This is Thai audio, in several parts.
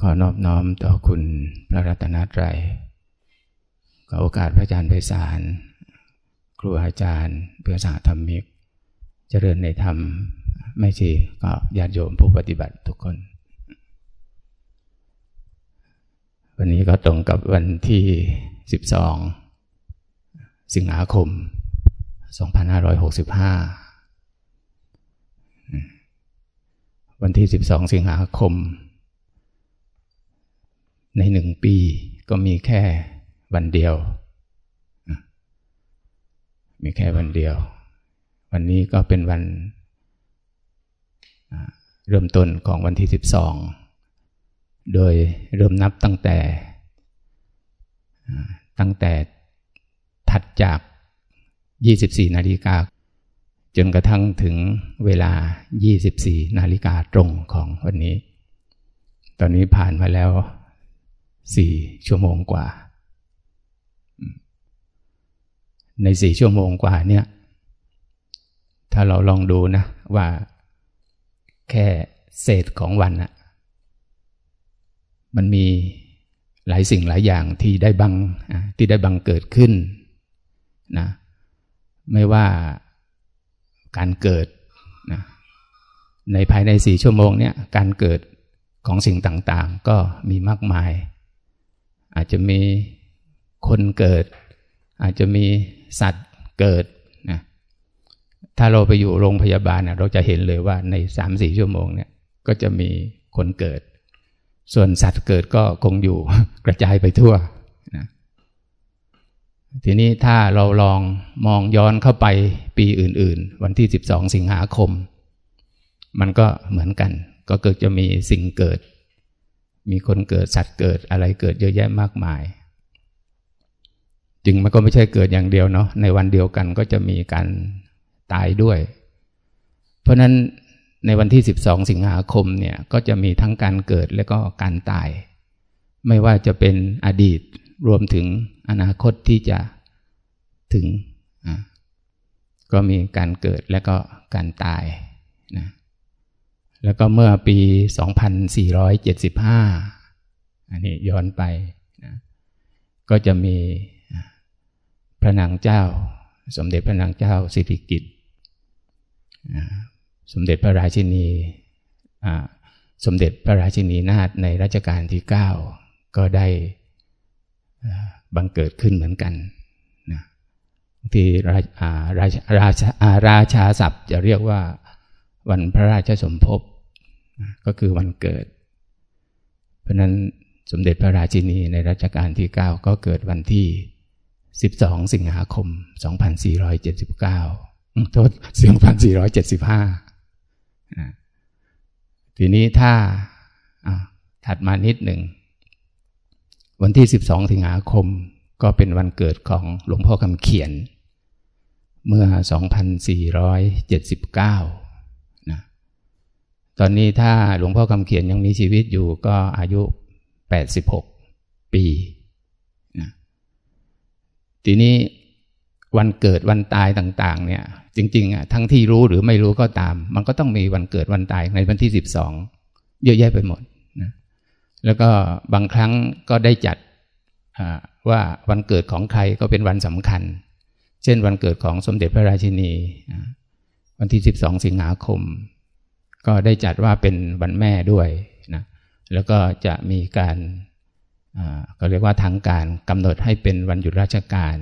ขอนอบน้อมต่อคุณพระรัตนตรัยขอโอกาสพระอาจารย์ไพศาลครูอาจารย์ เพื่อสาธรรมิก เจริญในธรรม ไม่ชีก็ญาติโยมผู้ปฏิบัติทุกคน วันนี้ก็ตรงกับวันที่ 12 สิงหาคม 2565 วันที่ 12 สิงหาคม ในหนึ่งปีก็มีแค่วันเดียว มีแค่วันเดียว วันนี้ก็เป็นวันเริ่มต้นของวันที่ 12 โดยเริ่มนับตั้งแต่ตั้งแต่ถัดจาก 24 นาฬิกา จนกระทั่งถึงเวลา 24 นาฬิกาตรงของวันนี้ ตอนนี้ผ่านมาแล้ว 4ชั่วโมงกว่า ใน4ชั่วโมงกว่าเนี่ย ถ้าเราลองดูนะว่าแค่เศษของวันอะมันมีหลายสิ่งหลายอย่างที่ได้บังที่ได้บังเกิดขึ้นนะไม่ว่าการเกิดนะในภายในสี่ชั่วโมงเนี่ยการเกิดของสิ่งต่างๆ ก็มีมากมาย อาจจะมีคนเกิด อาจจะมีสัตว์เกิดนะถ้าเราไปอยู่โรงพยาบาลนะเราจะเห็นเลยว่าในสามสี่ชั่วโมงเนี่ยก็จะมีคนเกิด ส่วนสัตว์เกิดก็คงอยู่กระจายไปทั่วทีนี้ถ้าเราลองมองย้อนเข้าไปปีอื่น ๆ วันที่ 12 สิงหาคม มันก็เหมือนกัน ก็เกิดจะมีสิ่งเกิด มีคนเกิดสัตว์เกิดอะไรเกิดเยอะแยะมากมาย จึงมันก็ไม่ใช่เกิดอย่างเดียวเนาะในวันเดียวกันก็จะมีการตายด้วย เพราะนั้นในวันที่ 12 สิงหาคมเนี่ยก็จะมีทั้งการเกิดและก็การตาย ไม่ว่าจะเป็นอดีตรวมถึงอนาคตที่จะถึง ก็มีการเกิดและก็การตายนะ แล้วก็เมื่อปี 2475 อันนี้ย้อนไปนะก็จะมีพระนางเจ้า สมเด็จพระนางเจ้าสิริกิติ์สมเด็จพระราชินีสมเด็จพระราชินีนาถในรัชกาลที่ 9 ก็ได้บังเกิดขึ้นเหมือนกันนะที่ราราราชาราชาศัพท์จะเรียกว่าวันพระราชสมภพ ก็คือวันเกิด เพราะนั้นสมเด็จพระราชินีในรัชกาลที่ 9 ก็เกิดวันที่ 12 สิงหาคม 2479 โทษ 2475 ทีนี้ถ้าถัดมานิดหนึ่ง วันที่ 12 สิงหาคมก็เป็นวันเกิดของหลวงพ่อคำเขียน เมื่อ 2479นะ ตอนนี้ถ้าหลวงพ่อคำเขียนยังมีชีวิตอยู่ก็อายุ 86 ปีนะทีนี้วันเกิดวันตายต่างๆ เนี่ย จริงๆอะทั้งที่รู้หรือไม่รู้ก็ตาม มันก็ต้องมีวันเกิดวันตายในวันที่ 12 เยอะแยะไปหมดนะแล้วก็บางครั้งก็ได้จัดว่าวันเกิดของใครก็เป็นวันสำคัญ เช่นวันเกิดของสมเด็จพระราชินี วันที่ 12 สิงหาคม ก็ได้จัดว่าเป็นวันแม่ด้วยนะแล้วก็จะมีการก็เรียกว่าทางการกำหนดให้เป็นวันหยุดราชการ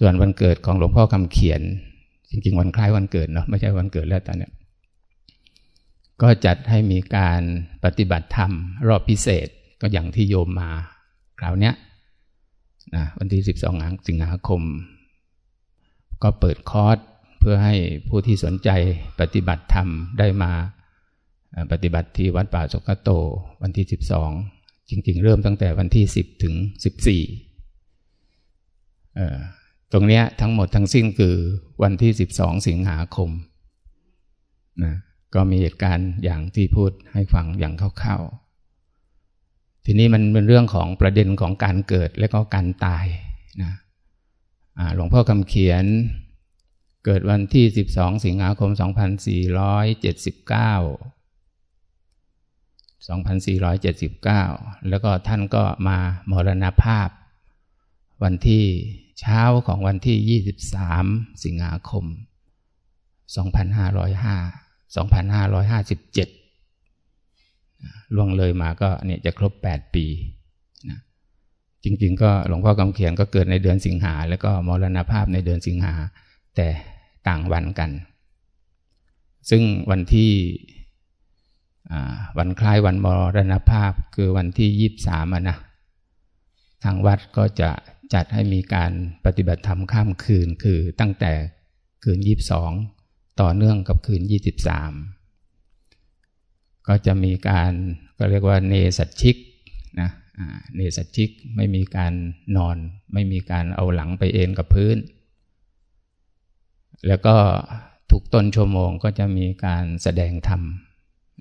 ส่วนวันเกิดของหลวงพ่อคำเขียน จริงๆ วันคล้ายวันเกิดเนาะไม่ใช่วันเกิดแล้วตอนนี้ก็จัดให้มีการปฏิบัติธรรม รอบพิเศษก็อย่างที่โยมมาคราวเนี้ยนะวันที่ 12 สิงหาคม ก็เปิดคอร์ส พื่อให้ผู้ที่สนใจปฏิบัติธรรมได้มาปฏิบัติที่วัดป่าสุกโต วันที่ 12 จริง ๆ เริ่มตั้งแต่วันที่ 10 ถึง 14 ตรงนี้ทั้งหมดทั้งสิ้นคือวันที่ 12 สิงหาคมนะก็มีเหตุการณ์อย่างที่พูดให้ฟังอย่างคร่าวๆ ทีนี้มันเป็นเรื่องของประเด็นของการเกิดและก็การตายนะหลวงพ่อคำเขียน เกิดวันที่ 12 สิงหาคม 2479 2479 แล้วก็ท่านก็มามรณภาพ วันที่เช้าของวันที่ 23 สิงหาคม 2505 2557 ล่วงเลยมาก็เนี่ยจะครบ 8 ปีนะจริงๆ ก็หลวงพ่อคำเขียนก็เกิดในเดือนสิงหา แล้วก็มรณภาพในเดือนสิงหา แต่ ต่างวันกัน ซึ่งวันที่วันคล้ายวันมรณภาพคือวันที่ยีบสามนะทางวัดก็จะจัดให้มีการปฏิบัติธรรมข้ามคืนคือตั้งแต่คืนยีบสองต่อเนื่องกับคืนยี่สิบสามก็จะมีการก็เรียกว่าเนสัตชิกนะเนสัตชิกไม่มีการนอน ไม่มีการเอาหลังไปเอนกับพื้น แล้วก็ทุกต้นชั่วโมงก็จะมีการแสดงธรรม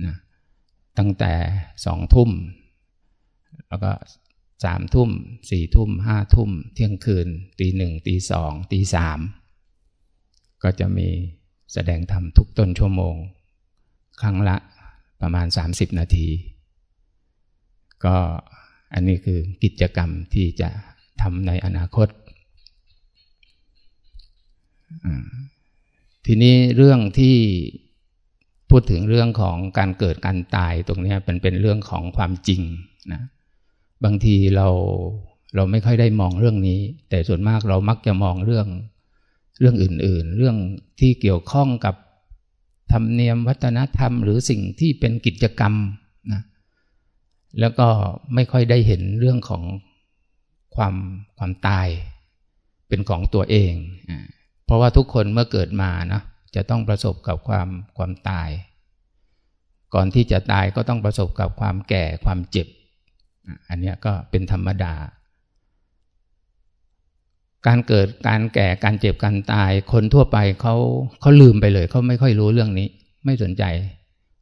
นะตั้งแต่สองทุ่ม แล้วก็สามทุ่มสี่ทุ่มห้าทุ่ม เที่ยงคืน ตีหนึ่งตีสองตีสามก็จะมีแสดงธรรมทุกต้นชั่วโมง ครั้งละประมาณสามสิบนาที ก็อันนี้คือกิจกรรมที่จะทำในอนาคต ทีนี้เรื่องที่พูดถึงเรื่องของการเกิดการตายตรงนี้เป็นเป็นเรื่องของความจริงนะบางทีเราเราไม่ค่อยได้มองเรื่องนี้ แต่ส่วนมากเรามักจะมองเรื่องเรื่องอื่น ๆ เรื่องที่เกี่ยวข้องกับธรรมเนียมวัฒนธรรม หรือสิ่งที่เป็นกิจกรรมนะแล้วก็ไม่ค่อยได้เห็นเรื่องของความความตายเป็นของตัวเอง เพราะว่าทุกคนเมื่อเกิดมานะจะต้องประสบกับความความตาย ก่อนที่จะตายก็ต้องประสบกับความแก่ความเจ็บ อันนี้ก็เป็นธรรมดา การเกิดการแก่การเจ็บการตาย คนทั่วไปเขาเขาลืมไปเลยเขาไม่ค่อยรู้เรื่องนี้ ไม่สนใจ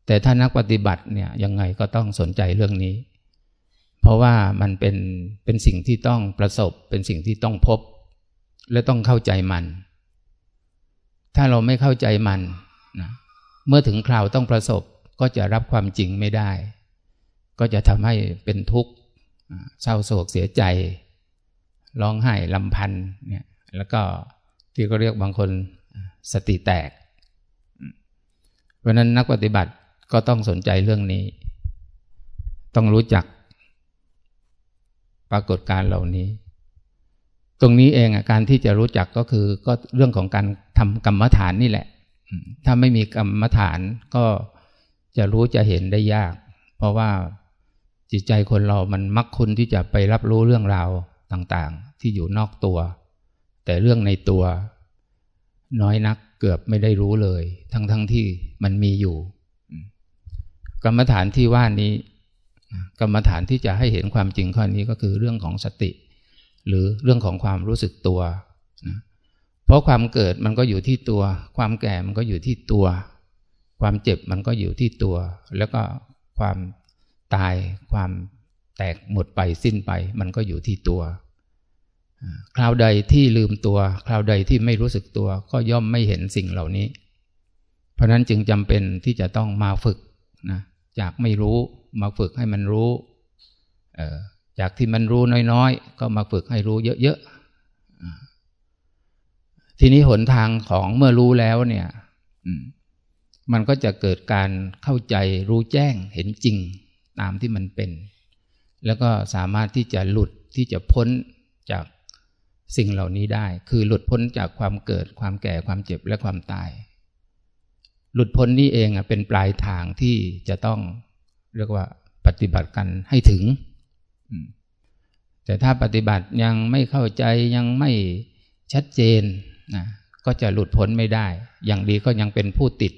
แต่ถ้านักปฏิบัติเนี่ยยังไงก็ต้องสนใจเรื่องนี้ เพราะว่ามันเป็นเป็นสิ่งที่ต้องประสบ เป็นสิ่งที่ต้องพบ และต้องเข้าใจมัน ถ้าเราไม่เข้าใจมันนะเมื่อถึงคราวต้องประสบก็จะรับความจริงไม่ได้ ก็จะทำให้เป็นทุกข์เศร้าโศกเสียใจร้องไห้ลำพันธ์เนี่ยแล้วก็ที่ก็เรียกบางคนสติแตก เพราะนั้นนักปฏิบัติก็ต้องสนใจเรื่องนี้ ต้องรู้จักปรากฏการเหล่านี้ ตรงนี้เองอะการที่จะรู้จักก็คือก็เรื่องของการทำกรรมฐานนี่แหละ ถ้าไม่มีกรรมฐานก็จะรู้จะเห็นได้ยาก เพราะว่าจิตใจคนเรามันมักคุ้นที่จะไปรับรู้เรื่องราวต่างๆ ที่อยู่นอกตัว แต่เรื่องในตัว น้อยนักเกือบไม่ได้รู้เลย ทั้งๆทที่มันมีอยู่ กรรมฐานที่ว่านี้ กรรมฐานที่จะให้เห็นความจริงข้อนี้ก็คือเรื่องของสติ หรือเรื่องของความรู้สึกตัวนะเพราะความเกิดมันก็อยู่ที่ตัว ความแก่มันก็อยู่ที่ตัว ความเจ็บมันก็อยู่ที่ตัว แล้วก็ความตายความแตกหมดไปสิ้นไป มันก็อยู่ที่ตัว คราวใดที่ลืมตัว คราวใดที่ไม่รู้สึกตัว ก็ย่อมไม่เห็นสิ่งเหล่านี้ เพราะนั้นจึงจำเป็นที่จะต้องมาฝึกนะจากไม่รู้มาฝึกให้มันรู้ จากที่มันรู้น้อยๆ ก็มาฝึกให้รู้เยอะๆ ทีนี้หนทางของเมื่อรู้แล้วเนี่ยมันก็จะเกิดการเข้าใจรู้แจ้งเห็นจริงตามที่มันเป็น แล้วก็สามารถที่จะหลุดที่จะพ้นจากสิ่งเหล่านี้ได้ คือหลุดพ้นจากความเกิดความแก่ความเจ็บและความตาย หลุดพ้นนี่เองเป็นปลายทางที่จะต้องเรียกว่าปฏิบัติกันให้ถึง แต่ถ้าปฏิบัติยังไม่เข้าใจยังไม่ชัดเจนนะก็จะหลุดพ้นไม่ได้ อย่างดีก็ยังเป็นผู้ติด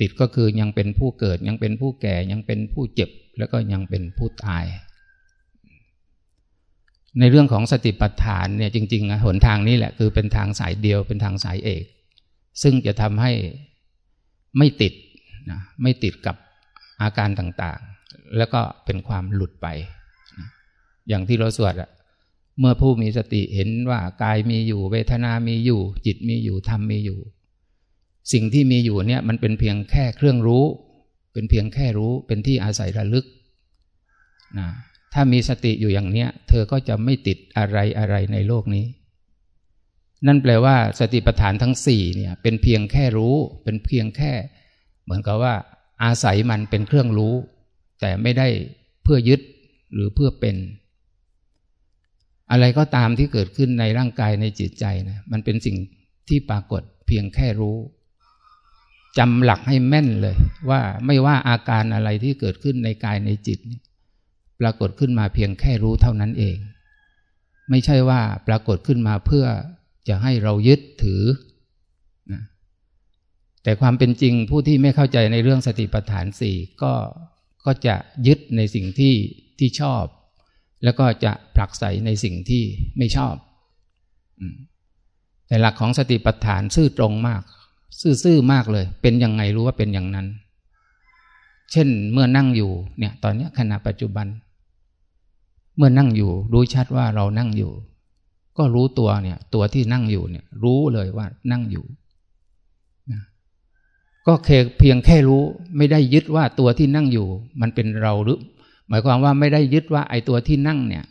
ติดก็คือยังเป็นผู้เกิด ยังเป็นผู้แก่ยังเป็นผู้เจ็บ แล้วก็ยังเป็นผู้ตาย ในเรื่องของสติปัฏฐานเนี่ยจริงๆหนทางนี้แหละคือเป็นทางสายเดียวเป็นทางสายเอก ซึ่งจะทำให้ไม่ติดนะไม่ติดกับอาการต่างๆ แล้วก็เป็นความหลุดไป อย่างที่เราสวดอะเมื่อผู้มีสติเห็นว่ากายมีอยู่ เวทนามีอยู่ จิตมีอยู่ธรรมมีอยู่ สิ่งที่มีอยู่เนี่ยมันเป็นเพียงแค่เครื่องรู้ เป็นเพียงแค่รู้เป็นที่อาศัยระลึกนะถ้ามีสติอยู่อย่างเนี้ย เธอก็จะไม่ติดอะไรอะไรในโลกนี้ นั่นแปลว่าสติปัฏฐานทั้งสี่เนี่ยเป็นเพียงแค่รู้ เป็นเพียงแค่ เหมือนกับว่า อาศัยมันเป็นเครื่องรู้ แต่ไม่ได้เพื่อยึดหรือเพื่อเป็น อะไรก็ตามที่เกิดขึ้นในร่างกายในจิตใจนะมันเป็นสิ่งที่ปรากฏเพียงแค่รู้จำหลักให้แม่นเลย ว่าไม่ว่าอาการอะไรที่เกิดขึ้นในกายในจิต ปรากฏขึ้นมาเพียงแค่รู้เท่านั้นเอง ไม่ใช่ว่าปรากฏขึ้นมาเพื่อจะให้เรายึดถือนะแต่ความเป็นจริงผู้ที่ไม่เข้าใจในเรื่องสติปัฏฐานสี่ก็ก็จะยึดในสิ่งที่ที่ชอบ แล้วก็จะผลักใสในสิ่งที่ไม่ชอบแต่หลักของสติปัฏฐานซื่อตรงมาก ซื่อๆมากเลย เป็นยังไงรู้ว่าเป็นอย่างนั้น เช่นเมื่อนั่งอยู่เนี่ย ตอนนี้ขณะปัจจุบัน เมื่อนั่งอยู่รู้ชัดว่าเรานั่งอยู่ ก็รู้ตัวเนี่ย ตัวที่นั่งอยู่เนี่ย รู้เลยว่านั่งอยู่ก็เพียงแค่รู้ไม่ได้ยึดว่าตัวที่นั่งอยู่ มันเป็นเราหรือ หมายความว่าไม่ได้ยึดว่าไอ้ตัวที่นั่งเนี่ย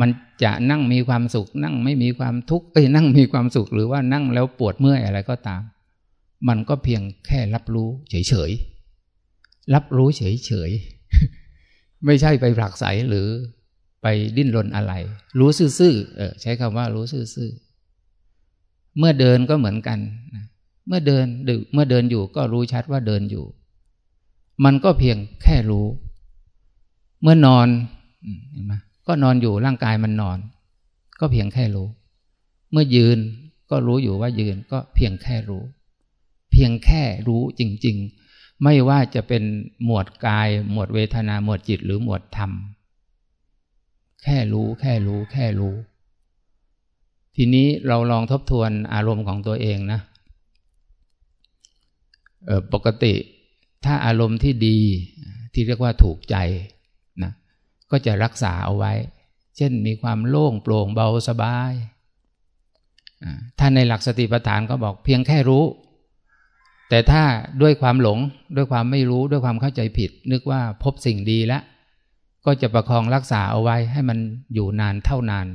มันจะนั่งมีความสุข นั่งไม่มีความทุกข์เอ้ยนั่งมีความสุข หรือว่านั่งแล้วปวดเมื่อยอะไรก็ตาม มันก็เพียงแค่รับรู้เฉยๆรับรู้เฉยๆไม่ใช่ไปผลักไสหรือไปดิ้นรนอะไร รู้ซื่อๆเออใช้คำว่ารู้ซื่อๆเมื่อเดินก็เหมือนกันเมื่อเดินดึกเมื่อเดินอยู่ก็รู้ชัดว่าเดินอยู่ มันก็เพียงแค่รู้ เมื่อนอนเห็นไหมก็นอนอยู่ร่างกายมันนอน ก็เพียงแค่รู้ เมื่อยืนก็รู้อยู่ว่ายืนก็เพียงแค่รู้ เพียงแค่รู้จริง ๆ ไม่ว่าจะเป็นหมวดกาย หมวดเวทนาหมวดจิตหรือหมวดธรรม แค่รู้แค่รู้แค่รู้ ทีนี้เราลองทบทวนอารมณ์ของตัวเองนะปกติถ้าอารมณ์ที่ดีที่เรียกว่าถูกใจ ก็จะรักษาเอาไว้ เช่นมีความโล่งโปร่งเบาสบายถ้าในหลักสติปัฏฐานก็บอกเพียงแค่รู้ แต่ถ้าด้วยความหลงด้วยความไม่รู้ด้วยความเข้าใจผิด นึกว่าพบสิ่งดีแล้ว ก็จะประคองรักษาเอาไว้ให้มันอยู่นานเท่านาน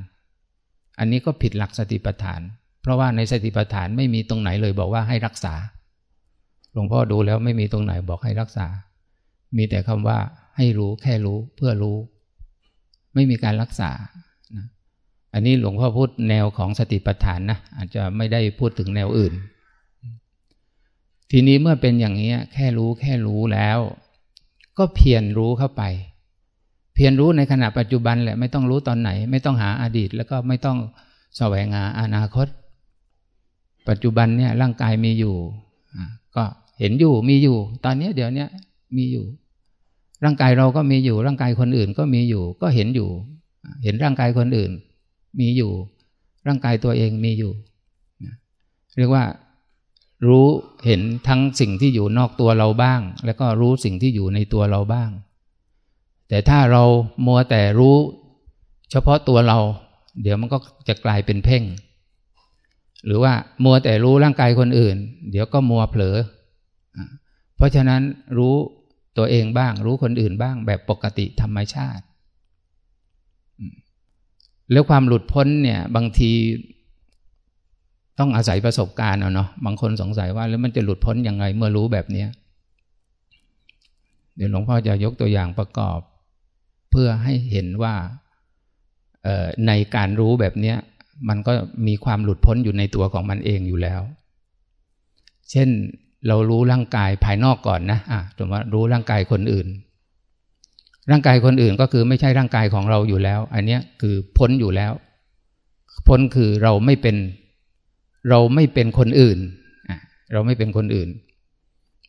อันนี้ก็ผิดหลักสติปัฏฐาน เพราะว่าในสติปัฏฐานไม่มีตรงไหนเลยบอกว่าให้รักษา หลวงพ่อดูแล้วไม่มีตรงไหนบอกให้รักษา มีแต่คำว่าให้รู้แค่รู้เพื่อรู้ ไม่มีการรักษานะอันนี้หลวงพ่อพูดแนวของสติปัฏฐานนะอาจจะไม่ได้พูดถึงแนวอื่น ทีนี้เมื่อเป็นอย่างนี้แค่รู้แค่รู้แล้ว ก็เพียรรู้เข้าไป เพียรรู้ในขณะปัจจุบันแหละไม่ต้องรู้ตอนไหน ไม่ต้องหาอาดีต แล้วก็ไม่ต้องแสวงหาอนาคต ปัจจุบันเนี่ยร่างกายมีอยู่ก็เห็นอยู่มีอยู่ ตอนนี้เดี๋ยวนี้มีอยู่ ร่างกายเราก็มีอยู่ ร่างกายคนอื่นก็มีอยู่ ก็เห็นอยู่ เห็นร่างกายคนอื่น มีอยู่ ร่างกายตัวเองมีอยู่ เรียกว่ารู้เห็นทั้งสิ่งที่อยู่นอกตัวเราบ้าง แล้วก็รู้สิ่งที่อยู่ในตัวเราบ้าง แต่ถ้าเรามัวแต่รู้เฉพาะตัวเรา เดี๋ยวมันก็จะกลายเป็นเพ่ง หรือว่ามัวแต่รู้ร่างกายคนอื่น เดี๋ยวก็มัวเผลอ เพราะฉะนั้นรู้ ตัวเองบ้าง รู้คนอื่นบ้าง แบบปกติธรรมชาติ แล้วความหลุดพ้นเนี่ย บางทีต้องอาศัยประสบการณ์เอาเนาะบางคนสงสัยว่าแล้วมันจะหลุดพ้นยังไงเมื่อรู้แบบเนี้ยเดี๋ยวหลวงพ่อจะยกตัวอย่างประกอบ เพื่อให้เห็นว่าในการรู้แบบเนี้ยมันก็มีความหลุดพ้นอยู่ในตัวของมันเองอยู่แล้ว เช่น เรารู้ร่างกายภายนอกก่อนนะอะสมมติว่ารู้ร่างกายคนอื่น ร่างกายคนอื่นก็คือไม่ใช่ร่างกายของเราอยู่แล้ว อันนี้คือพ้นอยู่แล้ว พ้นคือเราไม่เป็น เราไม่เป็นคนอื่นอะเราไม่เป็นคนอื่น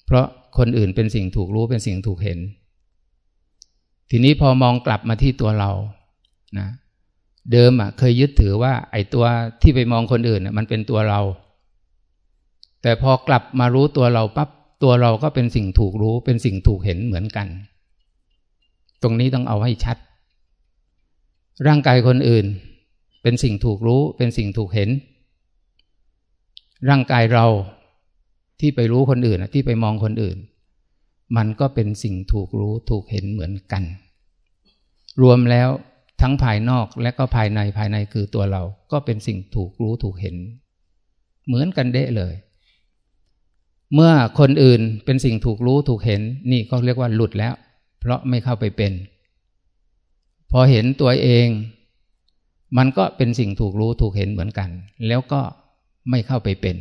เพราะคนอื่นเป็นสิ่งถูกรู้เป็นสิ่งถูกเห็น ทีนี้พอมองกลับมาที่ตัวเรานะเดิมอะเคยยึดถือว่า ไอ้ตัวที่ไปมองคนอื่นมันเป็นตัวเรา แต่พอกลับมารู้ตัวเราปั๊บตัวเราก็เป็นสิ่งถูกรู้เป็นสิ่งถูกเห็นเหมือนกัน ตรงนี้ต้องเอาให้ชัด ร่างกายคนอื่น เป็นสิ่งถูกรู้เป็นสิ่งถูกเห็น ร่างกายเราที่ไปรู้คนอื่นที่ไปมองคนอื่น มันก็เป็นสิ่งถูกรู้ถูกเห็นเหมือนกัน รวมแล้วทั้งภายนอกและก็ภายในภายในคือตัวเรา ก็เป็นสิ่งถูกรู้ถูกเห็น เหมือนกันเดะเลย เมื่อคนอื่นเป็นสิ่งถูกรู้ถูกเห็นนี่ก็เรียกว่าหลุดแล้ว เพราะไม่เข้าไปเป็น พอเห็นตัวเอง มันก็เป็นสิ่งถูกรู้ถูกเห็นเหมือนกัน แล้วก็ไม่เข้าไปเป็น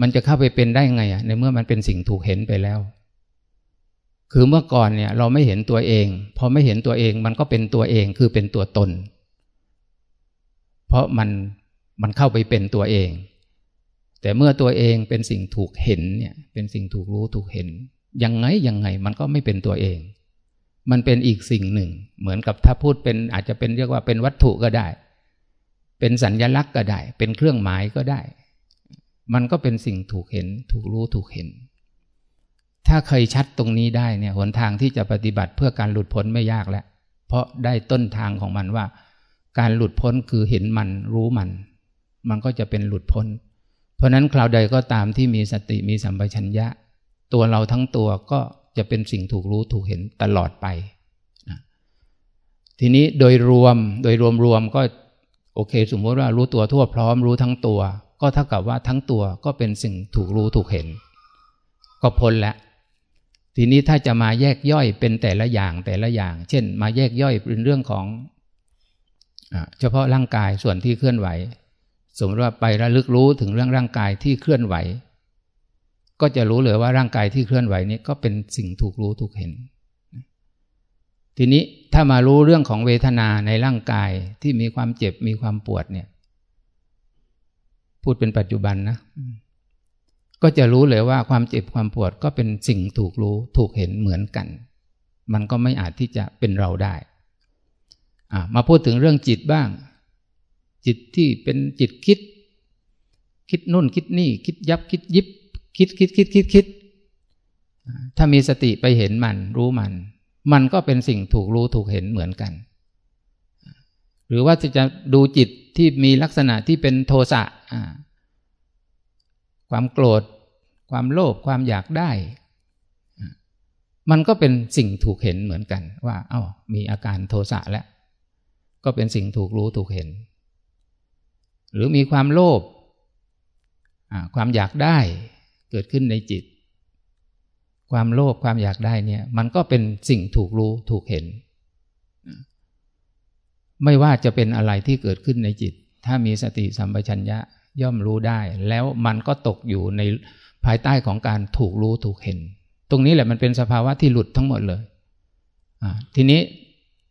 มันจะเข้าไปเป็นได้ไงอะในเมื่อมันเป็นสิ่งถูกเห็นไปแล้ว คือเมื่อก่อนเนี่ย เราไม่เห็นตัวเอง พอไม่เห็นตัวเอง มันก็เป็นตัวเองคือเป็นตัวตน เพราะมันมันเข้าไปเป็นตัวเอง แต่เมื่อตัวเองเป็นสิ่งถูกเห็นเนี่ยเป็นสิ่งถูกรู้ถูกเห็น ยังไงยังไงมันก็ไม่เป็นตัวเอง มันเป็นอีกสิ่งหนึ่ง เหมือนกับถ้าพูดเป็นอาจจะเป็นเรียกว่าเป็นวัตถุก็ได้ เป็นสัญญลักษณ์ก็ได้ เป็นเครื่องหมายก็ได้ มันก็เป็นสิ่งถูกเห็น ถูกรู้ถูกเห็น ถ้าเคยชัดตรงนี้ได้เนี่ยหนทางที่จะปฏิบัติเพื่อการหลุดพ้นไม่ยากแล้ว เพราะได้ต้นทางของมันว่า การหลุดพ้นคือเห็นมันรู้มัน มันก็จะเป็นหลุดพ้น เพราะนั้นคราวใดก็ตามที่มีสติมีสัมปชัญญะ ตัวเราทั้งตัวก็จะเป็นสิ่งถูกรู้ถูกเห็นตลอดไปนะทีนี้โดยรวมโดยรวมรวมก็โอเค สมมติว่ารู้ตัวทั่วพร้อมรู้ทั้งตัว ก็เท่ากับว่าทั้งตัวก็เป็นสิ่งถูกรู้ถูกเห็น ก็พ้นแล้วทีนี้ถ้าจะมาแยกย่อยเป็นแต่ละอย่างแต่ละอย่าง เช่น มาแยกย่อยเป็นเรื่องของเฉพาะร่างกายส่วนที่เคลื่อนไหว สมมติว่าไประลึกรู้ถึงเรื่องร่างกายที่เคลื่อนไหว ก็จะรู้เลยว่าร่างกายที่เคลื่อนไหวนี้ก็เป็นสิ่งถูกรู้ถูกเห็น ทีนี้ถ้ามารู้เรื่องของเวทนาในร่างกายที่มีความเจ็บมีความปวดเนี่ย พูดเป็นปัจจุบันนะ ก็จะรู้เลยว่าความเจ็บความปวดก็เป็นสิ่งถูกรู้ถูกเห็นเหมือนกัน มันก็ไม่อาจที่จะเป็นเราได้ มาพูดถึงเรื่องจิตบ้าง จิตที่เป็นจิตคิด คิดนู่นคิดนี่ คิดยับคิดยิบ คิดคิดคิดคิดคิด ถ้ามีสติไปเห็นมันรู้มัน มันก็เป็นสิ่งถูกรู้ถูกเห็นเหมือนกัน หรือว่าจะดูจิตที่มีลักษณะที่เป็นโทสะความโกรธ ความโลภความอยากได้ มันก็เป็นสิ่งถูกเห็นเหมือนกันว่า เอา้ามีอาการโทสะแล้ว ก็เป็นสิ่งถูกรู้ถูกเห็น หรือมีความโลภความอยากได้เกิดขึ้นในจิต ความโลภความอยากได้เนี่ย มันก็เป็นสิ่งถูกรู้ถูกเห็น ไม่ว่าจะเป็นอะไรที่เกิดขึ้นในจิต ถ้ามีสติสัมปชัญญะย่อมรู้ได้ แล้วมันก็ตกอยู่ในภายใต้ของการถูกรู้ถูกเห็น ตรงนี้แหละมันเป็นสภาวะที่หลุดทั้งหมดเลยทีนี้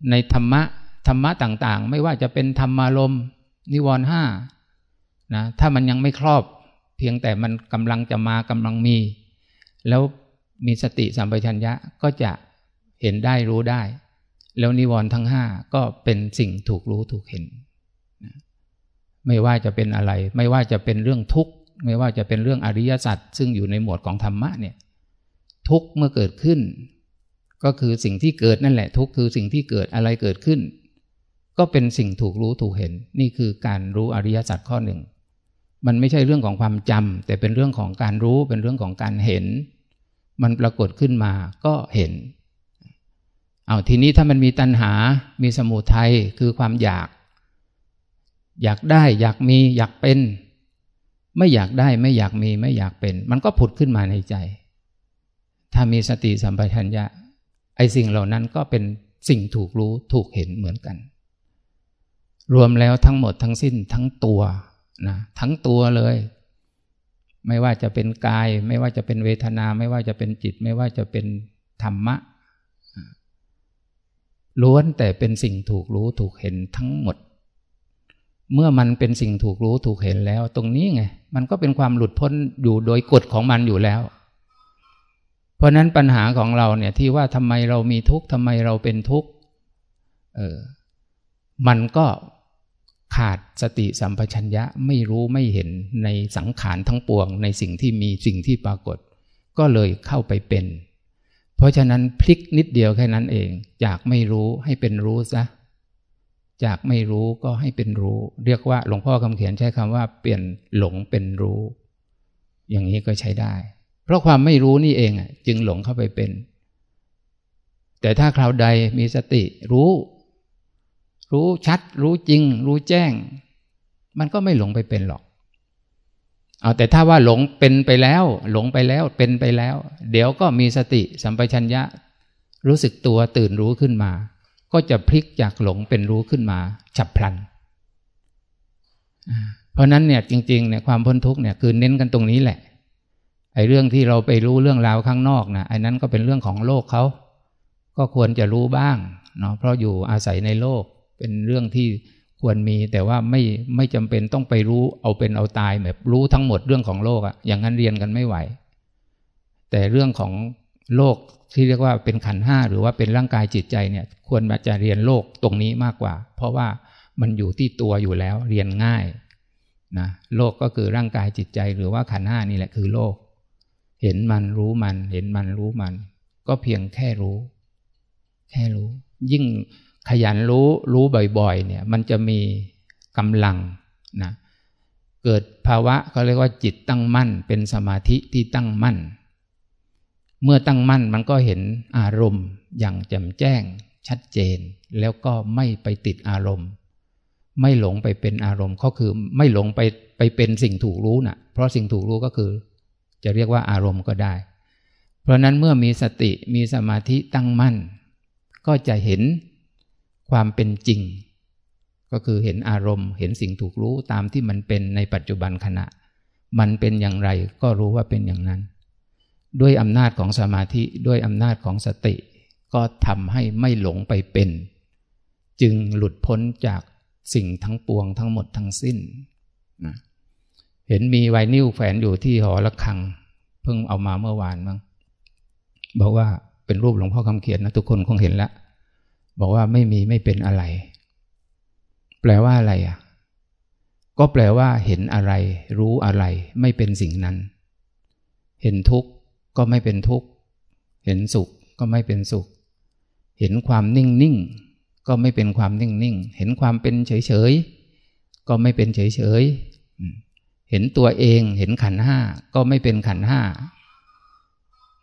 ในธรรมะธรรมะต่างๆ ไม่ว่าจะเป็นธรรมารม นิวรณ์ห้านะถ้ามันยังไม่ครอบ เพียงแต่มันกำลังจะมากำลังมี แล้วมีสติสัมปชัญญะก็จะเห็นได้รู้ได้ แล้วนิวรณ์ทั้งห้าก็เป็นสิ่งถูกรู้ถูกเห็นไม่ว่าจะเป็นอะไร ไม่ว่าจะเป็นเรื่องทุกข์ ไม่ว่าจะเป็นเรื่องอริยสัจซึ่งอยู่ในหมวดของธรรมะเนี่ยทุกข์เมื่อเกิดขึ้น ก็คือสิ่งที่เกิดนั่นแหละ ทุกข์คือสิ่งที่เกิดอะไรเกิดขึ้น ก็เป็นสิ่งถูกรู้ถูกเห็น นี่คือการรู้อริยสัจข้อหนึ่ง มันไม่ใช่เรื่องของความจำแต่เป็นเรื่องของการรู้เป็นเรื่องของการเห็น มันปรากฏขึ้นมาก็เห็นเอาทีนี้ถ้ามันมีตัณหา มีสมุทัยคือความอยาก อยากได้อยากมีอยากเป็น ไม่อยากได้ไม่อยากมีไม่อยากเป็น มันก็ผุดขึ้นมาในใจ ถ้ามีสติสัมปชัญญะไอ้สิ่งเหล่านั้นก็เป็นสิ่งถูกรู้ถูกเห็นเหมือนกัน รวมแล้วทั้งหมดทั้งสิ้นทั้งตัวนะทั้งตัวเลย ไม่ว่าจะเป็นกาย ไม่ว่าจะเป็นเวทนา ไม่ว่าจะเป็นจิต ไม่ว่าจะเป็นธรรมะล้วนแต่เป็นสิ่งถูกรู้ถูกเห็นทั้งหมด เมื่อมันเป็นสิ่งถูกรู้ถูกเห็นแล้ว ตรงนี้ไง มันก็เป็นความหลุดพ้นอยู่โดยกฎของมันอยู่แล้ว เพราะนั้นปัญหาของเราเนี่ยที่ว่าทำไมเรามีทุกข์ทำไมเราเป็นทุกข์เออ มันก็ขาดสติสัมปชัญญะไม่รู้ไม่เห็นในสังขารทั้งปวง ในสิ่งที่มีสิ่งที่ปรากฏ ก็เลยเข้าไปเป็น เพราะฉะนั้นพลิกนิดเดียวแค่นั้นเอง จากไม่รู้ให้เป็นรู้ซะจากไม่รู้ก็ให้เป็นรู้ เรียกว่าหลวงพ่อคำเขียนใช้คำว่าเปลี่ยนหลงเป็นรู้ อย่างนี้ก็ใช้ได้ เพราะความไม่รู้นี่เองจึงหลงเข้าไปเป็น แต่ถ้าคราวใดมีสติรู้ รู้ชัด รู้จริง รู้แจ้ง มันก็ไม่หลงไปเป็นหรอก เอาแต่ถ้าว่าหลงเป็นไปแล้ว หลงไปแล้วเป็นไปแล้ว เดี๋ยวก็มีสติสัมปชัญญะ รู้สึกตัวตื่นรู้ขึ้นมา ก็จะพลิกจากหลงเป็นรู้ขึ้นมา ฉับพลัน เพราะนั้นเนี่ยจริงๆเนี่ยความพ้นทุกข์เนี่ยคือเน้นกันตรงนี้แหละไอ้เรื่องที่เราไปรู้เรื่องราวข้างนอกนะไอ้นั้นก็เป็นเรื่องของโลกเขา ก็ควรจะรู้บ้างเนาะเพราะอยู่อาศัยในโลก เป็นเรื่องที่ควรมีแต่ว่าไม่ไม่จำเป็นต้องไปรู้เอาเป็นเอาตายแบบรู้ทั้งหมดเรื่องของโลกอะอย่างนั้นเรียนกันไม่ไหว แต่เรื่องของโลกที่เรียกว่าเป็นขันห้าหรือว่าเป็นร่างกายจิตใจเนี่ย ควรมาจะเรียนโลกตรงนี้มากกว่า เพราะว่ามันอยู่ที่ตัวอยู่แล้วเรียนง่ายนะโลกก็คือร่างกายจิตใจหรือว่าขันห้านี่แหละคือโลก เห็นมันรู้มัน เห็นมันรู้มัน ก็เพียงแค่รู้ แค่รู้ ยิ่ง ขยันรู้รู้บ่อยๆเนี่ยมันจะมีกำลังนะเกิดภาวะเขาเรียกว่าจิตตั้งมั่น เป็นสมาธิที่ตั้งมั่น เมื่อตั้งมั่นมันก็เห็นอารมณ์อย่างแจ่มแจ้งชัดเจน แล้วก็ไม่ไปติดอารมณ์ ไม่หลงไปเป็นอารมณ์ก็คือไม่หลงไปไปเป็นสิ่งถูกรู้นะ่ะเพราะสิ่งถูกรู้ก็คือ จะเรียกว่าอารมณ์ก็ได้ เพราะนั้นเมื่อมีสติมีสมาธิตั้งมั่น ก็จะเห็น ความเป็นจริง ก็คือเห็นอารมณ์ เห็นสิ่งถูกรู้ตามที่มันเป็นในปัจจุบันขณะ มันเป็นอย่างไรก็รู้ว่าเป็นอย่างนั้น ด้วยอำนาจของสมาธิด้วยอำนาจของสติ ก็ทำให้ไม่หลงไปเป็น จึงหลุดพ้นจากสิ่งทั้งปวงทั้งหมดทั้งสิ้นนะเห็นมีไวนิวแฝนอยู่ที่หอระฆัง เพิ่งเอามาเมื่อวานมั้งบอกว่าเป็นรูปหลวงพ่อคำเขียนนะทุกคนคงเห็นแล้ว บอกว่าไม่มีไม่เป็นอะไร แปลว่าอะไรอะ ก็แปลว่าเห็นอะไร รู้อะไร ไม่เป็นสิ่งนั้น เห็นทุกข์ก็ไม่เป็นทุกข์ เห็นสุขก็ไม่เป็นสุข เห็นความนิ่งนิ่งก็ไม่เป็นความนิ่งนิ่ง เห็นความเป็นเฉยเฉยก็ไม่เป็นเฉยเฉยเห็นตัวเอง เห็นขันห้าก็ไม่เป็นขันห้า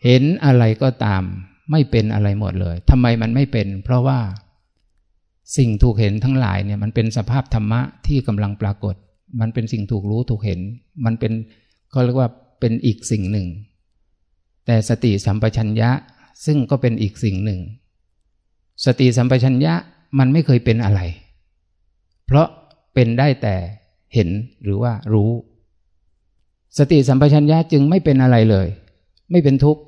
เห็นอะไรก็ตาม ไม่เป็นอะไรหมดเลยทำไมมันไม่เป็น เพราะว่าสิ่งถูกเห็นทั้งหลายเนี่ยมันเป็นสภาพธรรมะที่กำลังปรากฏ มันเป็นสิ่งถูกรู้ถูกเห็น มันเป็นก็เรียกว่าเป็นอีกสิ่งหนึ่ง แต่สติสัมปชัญญะซึ่งก็เป็นอีกสิ่งหนึ่ง สติสัมปชัญญะมันไม่เคยเป็นอะไร เพราะเป็นได้แต่เห็นหรือว่ารู้ สติสัมปชัญญะจึงไม่เป็นอะไรเลย ไม่เป็นทุกข์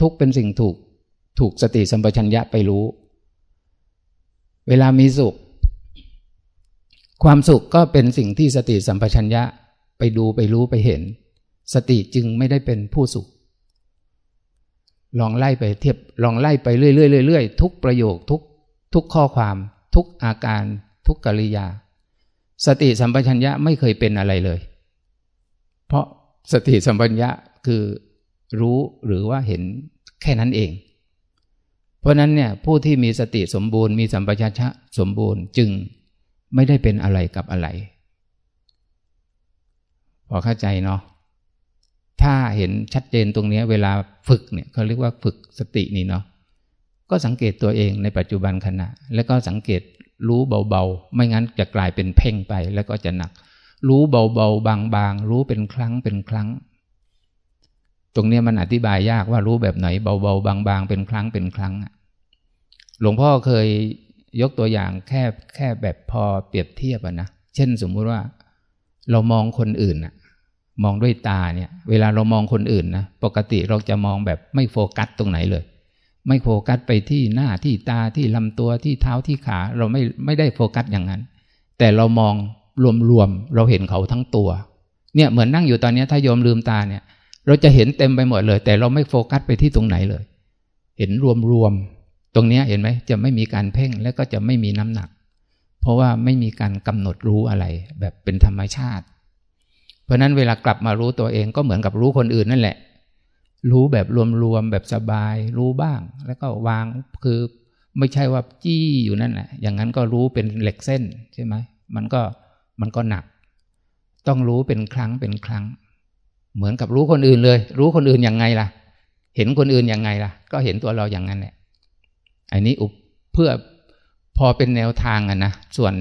ทุกข์เป็นสิ่งถูก ถูกสติสัมปชัญญะไปรู้ เวลามีสุข ความสุขก็เป็นสิ่งที่สติสัมปชัญญะไปดูไปรู้ไปเห็น สติจึงไม่ได้เป็นผู้สุข ลองไล่ไปเทียบลองไล่ไปเรื่อยๆเรื่อยๆทุกประโยคทุกทุกข้อความ ทุกอาการทุกกิริยา สติสัมปชัญญะไม่เคยเป็นอะไรเลย เพราะสติสัมปชัญญะคือรู้หรือว่าเห็นแค่นั้นเอง เพราะนั้นเนี่ยผู้ที่มีสติสมบูรณ์มีสัมปชัญญะสมบูรณ์จึงไม่ได้เป็นอะไรกับอะไร พอเข้าใจเนาะถ้าเห็นชัดเจนตรงนี้เวลาฝึกเนี่ยเขาเรียกว่าฝึกสตินี่เนาะก็สังเกตตัวเองในปัจจุบันขณะ แล้วก็สังเกตรู้เบาๆ ไม่งั้นจะกลายเป็นเพ่งไปแล้วก็จะหนัก รู้เบาๆ บางๆ รู้เป็นครั้งเป็นครั้ง ตรงนี้มันอธิบายยากว่ารู้แบบไหนเบาๆ บางๆ เป็นครั้งเป็นครั้งหลวงพ่อเคยยกตัวอย่างแค่แค่แบบพอเปรียบเทียบนะเช่นสมมุติว่า เรามองคนอื่นนะมองด้วยตาเนี่ย เวลาเรามองคนอื่นนะปกติเราจะมองแบบไม่โฟกัสตรงไหนเลย ไม่โฟกัสไปที่หน้าที่ตาที่ลำตัวที่เท้าที่ขา เราไม่ไม่ได้โฟกัสอย่างนั้น แต่เรามองรวมๆเราเห็นเขาทั้งตัว เนี่ยเหมือนนั่งอยู่ตอนนี้ถ้าโยมลืมตาเนี่ย เราจะเห็นเต็มไปหมดเลย แต่เราไม่โฟกัสไปที่ตรงไหนเลย เห็นรวมๆตรงนี้เห็นไหมจะไม่มีการเพ่งและก็จะไม่มีน้ำหนัก เพราะว่าไม่มีการกำหนดรู้อะไร แบบเป็นธรรมชาติ เพราะนั้นเวลากลับมารู้ตัวเองก็เหมือนกับรู้คนอื่นนั่นแหละ รู้แบบรวมๆแบบสบาย รู้บ้าง แล้วก็วางคือไม่ใช่ว่าจี้อยู่นั่นแหละ อย่างนั้นก็รู้เป็นเหล็กเส้นใช่ไหม มันก็มันก็หนัก ต้องรู้เป็นครั้งเป็นครั้ง เหมือนกับรู้คนอื่นเลย รู้คนอื่นยังไงล่ะ เห็นคนอื่นยังไงล่ะ ก็เห็นตัวเราอย่างนั้นแหละอันนี้อุปเพื่อพอเป็นแนวทางอะนะส่วน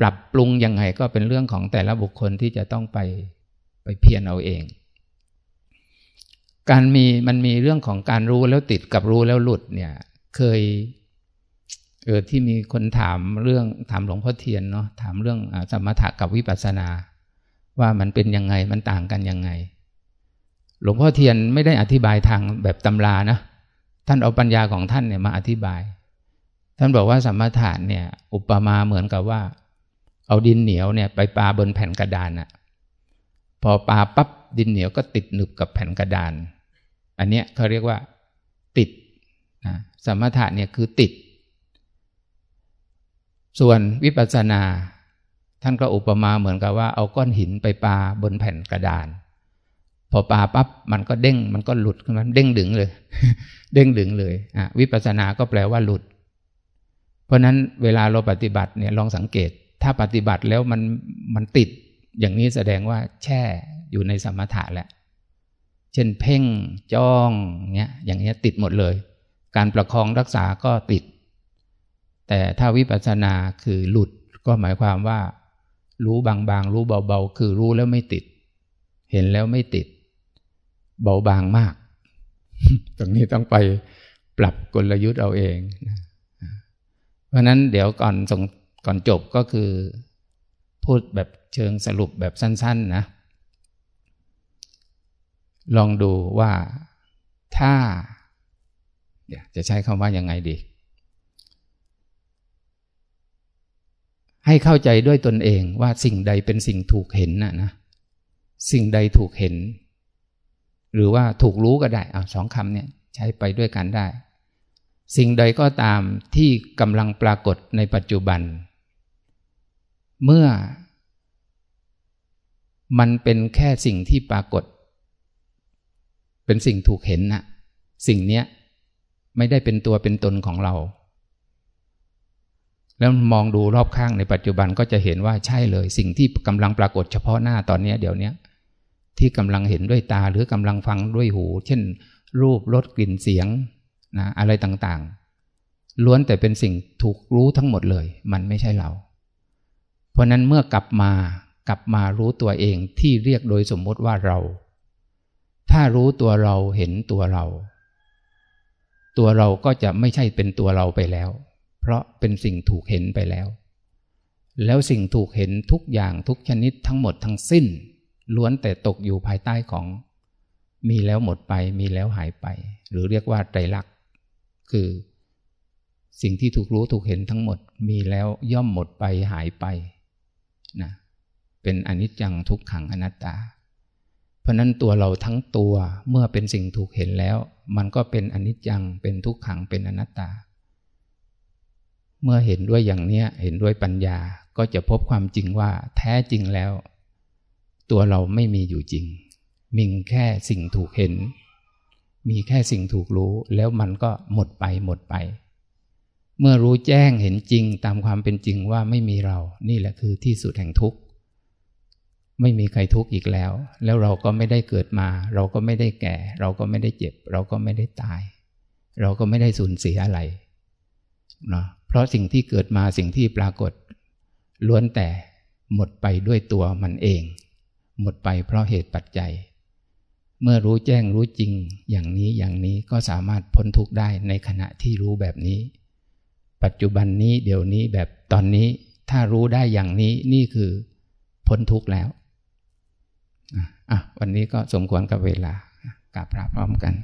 ปรับปรุงยังไงก็เป็นเรื่องของแต่ละบุคคลที่จะต้องไปไปเพียรเอาเอง การมีมันมีเรื่องของการรู้แล้วติดกับรู้แล้วหลุดเนี่ย เคยเออที่มีคนถามเรื่องถามหลวงพ่อเทียนเนาะถามเรื่องสมถะกับวิปัสสนา ว่ามันเป็นยังไงมันต่างกันยังไง หลวงพ่อเทียนไม่ได้อธิบายทางแบบตำรานะ ท่านเอาปัญญาของท่านเนี่ยมาอธิบาย ท่านบอกว่าสัมถะเนี่ย อุปมาเหมือนกับว่า เอาดินเหนียวเนี่ย ไปปาบนแผ่นกระดานอะพอปาปั๊บดินเหนียวก็ติดหนึบกับแผ่นกระดาน อันเนี้ยเขาเรียกว่า ติดนะสมถะเนี่ยคือติด ส่วนวิปัสสนา ท่านก็อุปมาเหมือนกับว่าเอาก้อนหินไปปาบนแผ่นกระดาน พอปาปั๊บมันก็เด้งมันก็หลุดขึ้นมาเด้งดึงเลย เด้งดึงเลยอะวิปัสสนาก็แปลว่าหลุด เพราะนั้นเวลาเราปฏิบัติเนี่ยลองสังเกต ถ้าปฏิบัติแล้วมันมันติด อย่างนี้แสดงว่าแช่อยู่ในสมถะแหละเช่นเพ่งจ้องเงี้ยอย่างเงี้ยติดหมดเลย การประคองรักษาก็ติด แต่ถ้าวิปัสสนาคือหลุดก็หมายความว่า รู้บางๆ รู้เบาๆ คือรู้แล้วไม่ติด เห็นแล้วไม่ติด เบาบางมาก ตรงนี้ต้องไปปรับกลยุทธ์เอาเองเพราะนั้นเดี๋ยวก่อนส่งก่อนจบก็คือ พูดแบบเชิงสรุปแบบสั้น ๆ นะ ลองดูว่าถ้าจะใช้คำว่ายังไงดี ให้เข้าใจด้วยตนเองว่าสิ่งใดเป็นสิ่งถูกเห็นน่ะนะ สิ่งใดถูกเห็น หรือว่าถูกรู้ก็ได้เอาสองคำเนี่ยใช้ไปด้วยกันได้ สิ่งใดก็ตามที่กำลังปรากฏในปัจจุบัน เมื่อ มันเป็นแค่สิ่งที่ปรากฏ เป็นสิ่งถูกเห็นนะสิ่งเนี้ยไม่ได้เป็นตัวเป็นตนของเรา แล้วมองดูรอบข้างในปัจจุบันก็จะเห็นว่าใช่เลย สิ่งที่กำลังปรากฏเฉพาะหน้าตอนนี้เดี๋ยวนี้ ที่กำลังเห็นด้วยตาหรือกำลังฟังด้วยหู เช่น รูปรสกลิ่นเสียงนะอะไรต่างๆ ล้วนแต่เป็นสิ่งถูกรู้ทั้งหมดเลย มันไม่ใช่เรา เพราะนั้นเมื่อกลับมากลับมารู้ตัวเองที่เรียกโดยสมมติว่าเรา ถ้ารู้ตัวเราเห็นตัวเรา ตัวเราก็จะไม่ใช่เป็นตัวเราไปแล้ว เพราะเป็นสิ่งถูกเห็นไปแล้ว แล้วสิ่งถูกเห็นทุกอย่างทุกชนิดทั้งหมดทั้งสิ้น ล้วนแต่ตกอยู่ภายใต้ของ มีแล้วหมดไป มีแล้วหายไป หรือเรียกว่าไตรลักษณ์คือ สิ่งที่ถูกรู้ถูกเห็นทั้งหมด มีแล้วย่อมหมดไปหายไปนะเป็นอนิจจังทุกขังอนัตตา เพราะนั้นตัวเราทั้งตัวเมื่อเป็นสิ่งถูกเห็นแล้ว มันก็เป็นอนิจจังเป็นทุกขังเป็นอนัตตา เมื่อเห็นด้วยอย่างเนี้ยเห็นด้วยปัญญาก็จะพบความจริงว่าแท้จริงแล้ว ตัวเราไม่มีอยู่จริงมีแค่สิ่งถูกเห็น มีแค่สิ่งถูกรู้แล้วมันก็หมดไปหมดไป เมื่อรู้แจ้งเห็นจริงตามความเป็นจริงว่าไม่มีเรา นี่แหละคือที่สุดแห่งทุกข์ ไม่มีใครทุกข์อีกแล้ว แล้วเราก็ไม่ได้เกิดมา เราก็ไม่ได้แก่ เราก็ไม่ได้เจ็บ เราก็ไม่ได้ตาย เราก็ไม่ได้สูญเสียอะไรเนาะเพราะสิ่งที่เกิดมาสิ่งที่ปรากฏ ล้วนแต่หมดไปด้วยตัวมันเอง หมดไปเพราะเหตุปัจจัย เมื่อรู้แจ้งรู้จริงอย่างนี้อย่างนี้ก็สามารถพ้นทุกข์ได้ในขณะที่รู้แบบนี้ ปัจจุบันนี้เดี๋ยวนี้แบบตอนนี้ถ้ารู้ได้อย่างนี้นี่คือพ้นทุกข์แล้วอะวันนี้ก็สมควรกับเวลากราบพระพร้อมกัน